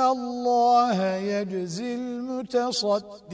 اللَّهَ يَجْزِي الْمُتَصَدِّقِينَ